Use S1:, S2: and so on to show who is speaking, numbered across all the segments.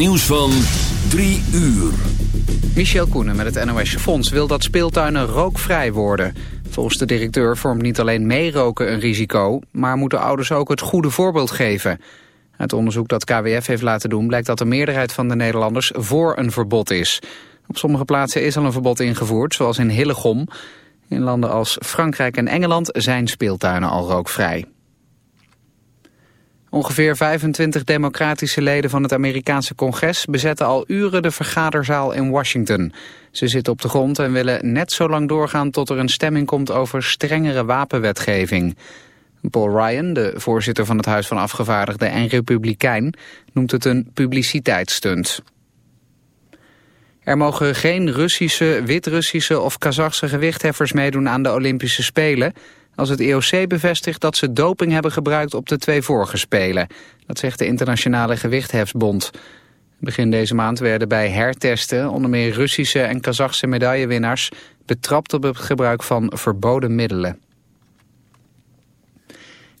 S1: Nieuws van 3 uur.
S2: Michel Koenen met het NOS Fonds wil dat speeltuinen rookvrij worden. Volgens de directeur vormt niet alleen meeroken een risico... maar moeten ouders ook het goede voorbeeld geven. Uit onderzoek dat KWF heeft laten doen... blijkt dat de meerderheid van de Nederlanders voor een verbod is. Op sommige plaatsen is al een verbod ingevoerd, zoals in Hillegom. In landen als Frankrijk en Engeland zijn speeltuinen al rookvrij. Ongeveer 25 democratische leden van het Amerikaanse congres bezetten al uren de vergaderzaal in Washington. Ze zitten op de grond en willen net zo lang doorgaan tot er een stemming komt over strengere wapenwetgeving. Paul Ryan, de voorzitter van het Huis van Afgevaardigden en republikein, noemt het een publiciteitsstunt. Er mogen geen Russische, Wit-Russische of Kazachse gewichtheffers meedoen aan de Olympische Spelen als het EOC bevestigt dat ze doping hebben gebruikt op de twee vorige Spelen. Dat zegt de Internationale Gewichthefsbond. Begin deze maand werden bij hertesten onder meer Russische en Kazachse medaillewinnaars betrapt op het gebruik van verboden middelen.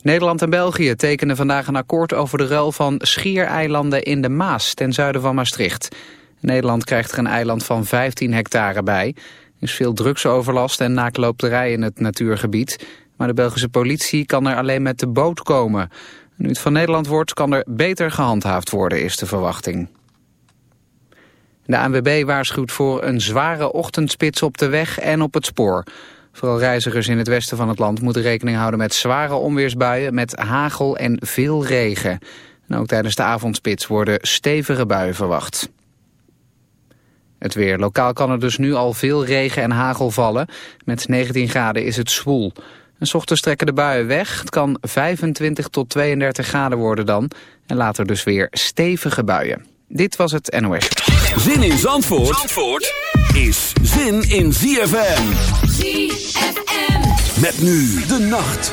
S2: Nederland en België tekenen vandaag een akkoord over de ruil van schiereilanden in de Maas ten zuiden van Maastricht. Nederland krijgt er een eiland van 15 hectare bij. Er is veel drugsoverlast en naakloopterij in het natuurgebied. Maar de Belgische politie kan er alleen met de boot komen. Nu het van Nederland wordt, kan er beter gehandhaafd worden, is de verwachting. De ANWB waarschuwt voor een zware ochtendspits op de weg en op het spoor. Vooral reizigers in het westen van het land moeten rekening houden met zware onweersbuien, met hagel en veel regen. En ook tijdens de avondspits worden stevige buien verwacht. Het weer. Lokaal kan er dus nu al veel regen en hagel vallen. Met 19 graden is het zwoel. En ochtends trekken de buien weg. Het kan 25 tot 32 graden worden dan. En later dus weer stevige buien. Dit was het NOS.
S1: Zin in Zandvoort, Zandvoort is zin in ZFM.
S3: ZFM.
S1: Met nu de nacht.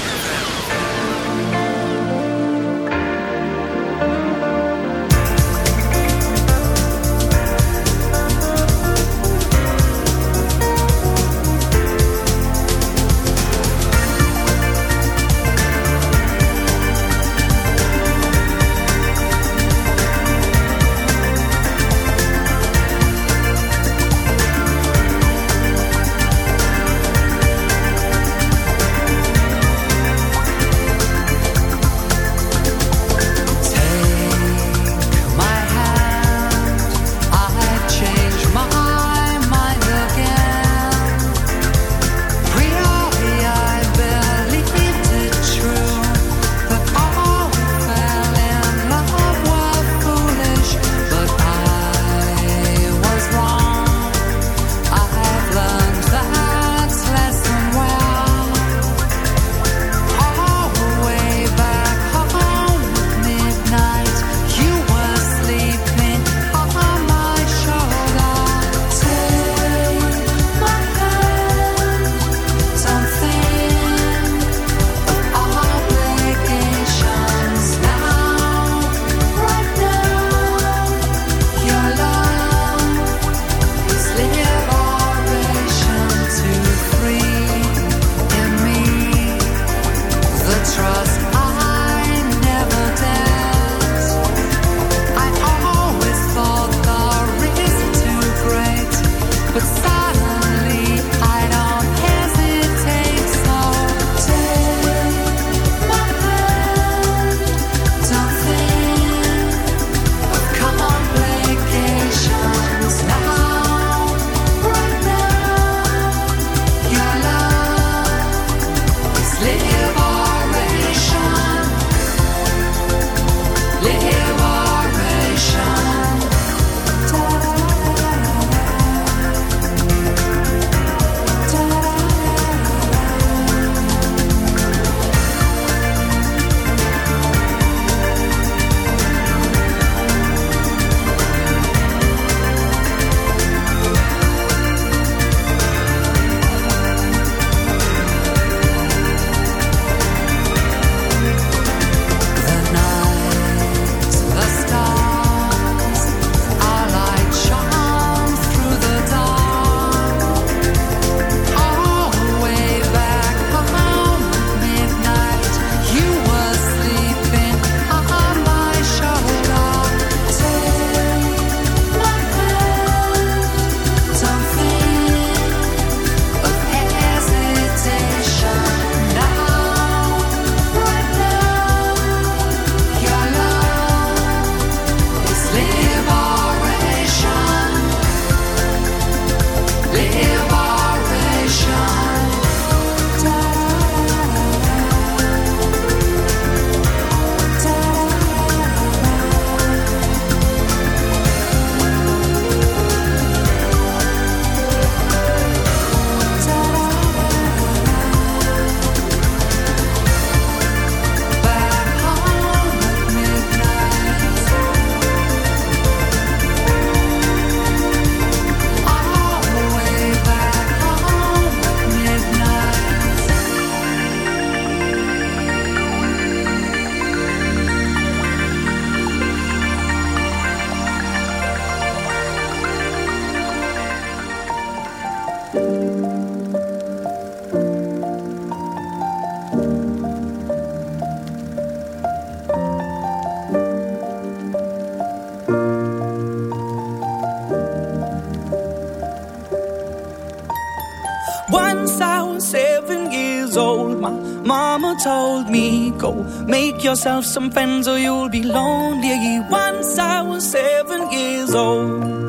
S4: Yourself some friends or you'll be lonely. Once I was seven years old.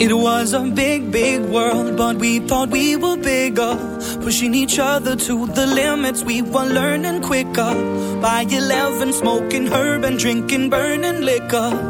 S4: It was a big, big world, but we thought we were bigger. Pushing each other to the limits, we were learning quicker. By 11, smoking herb and drinking burning liquor.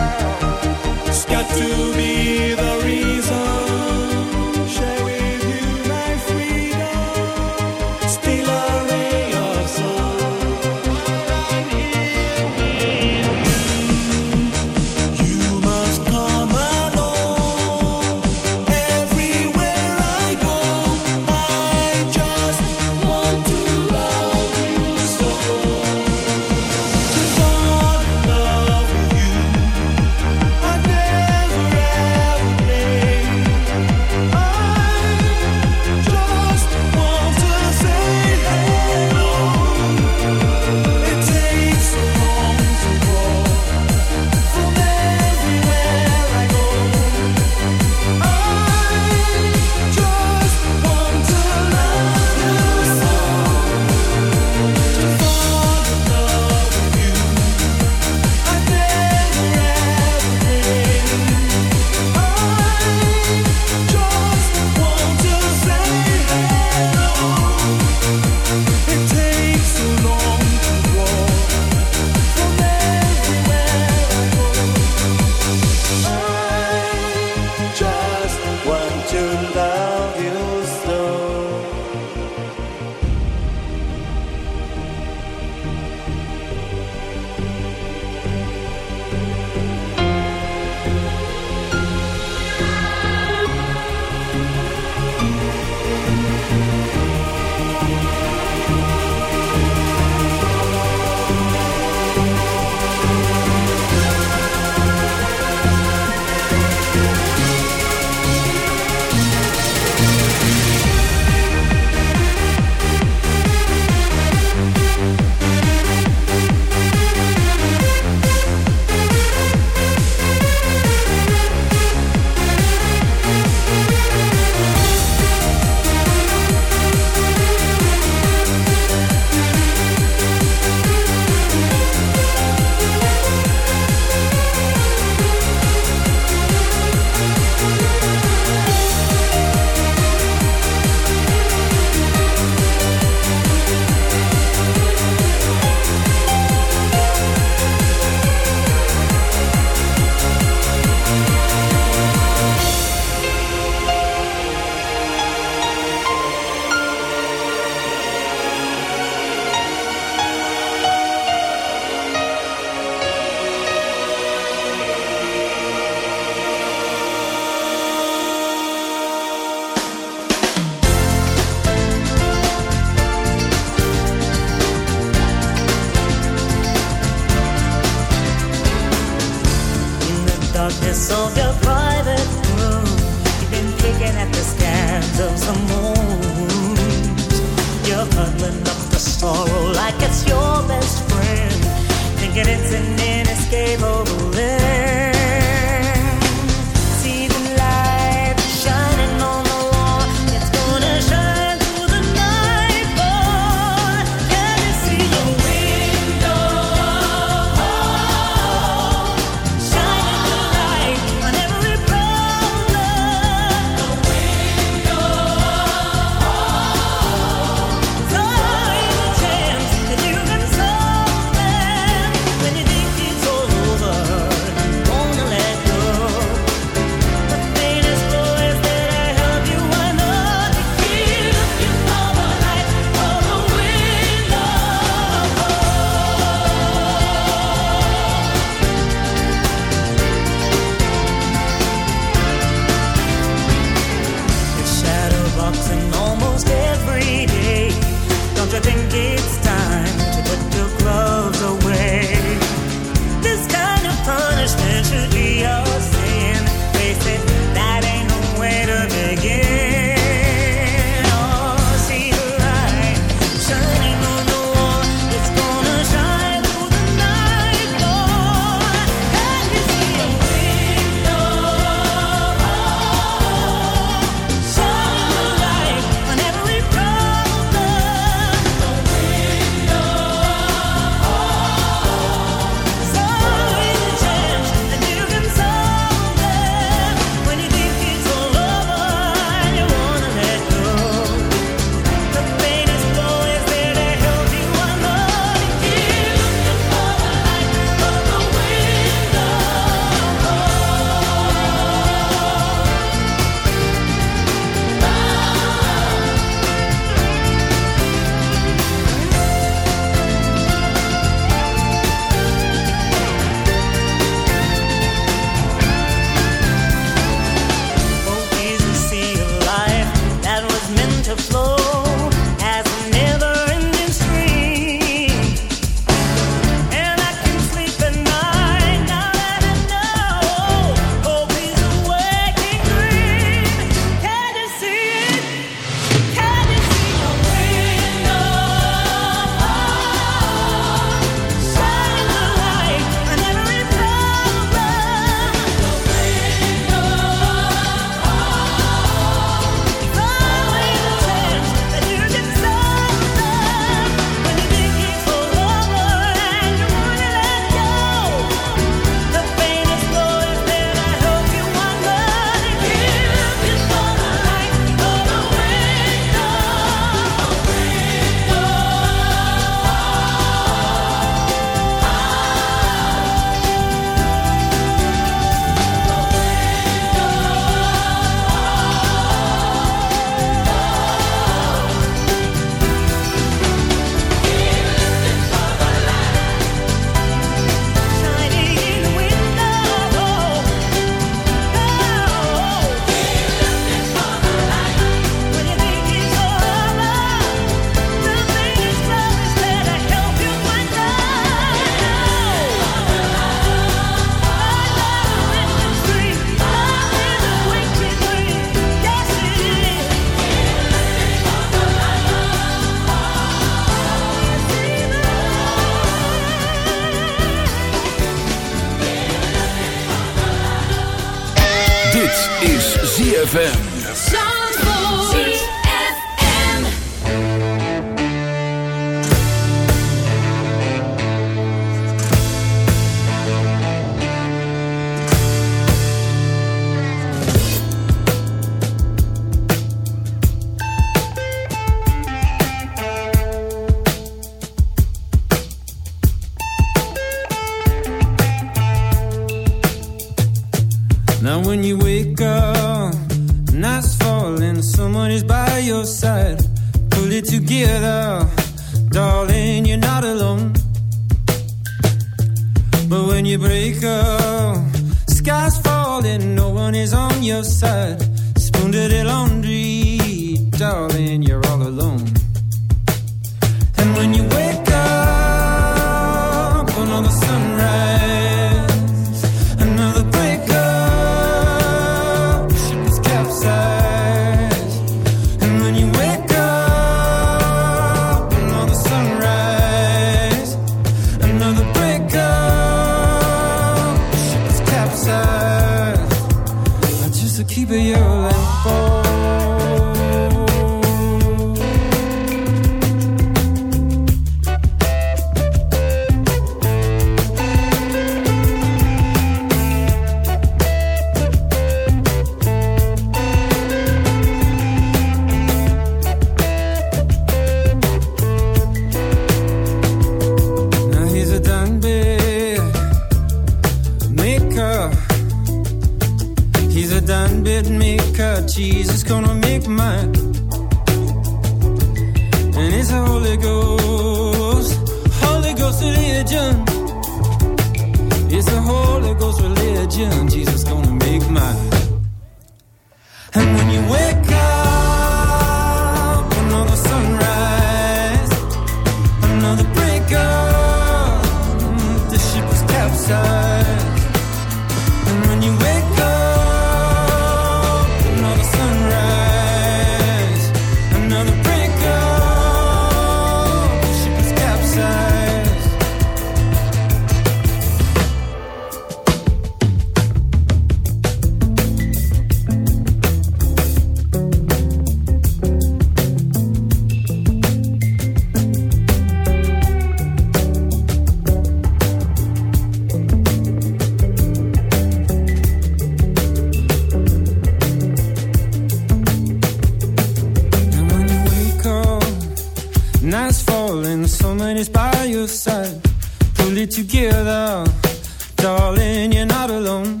S5: darling, you're not alone.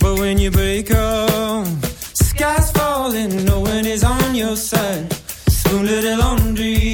S5: But when you break up, sky's falling, no one is on your side. Spoon little laundry.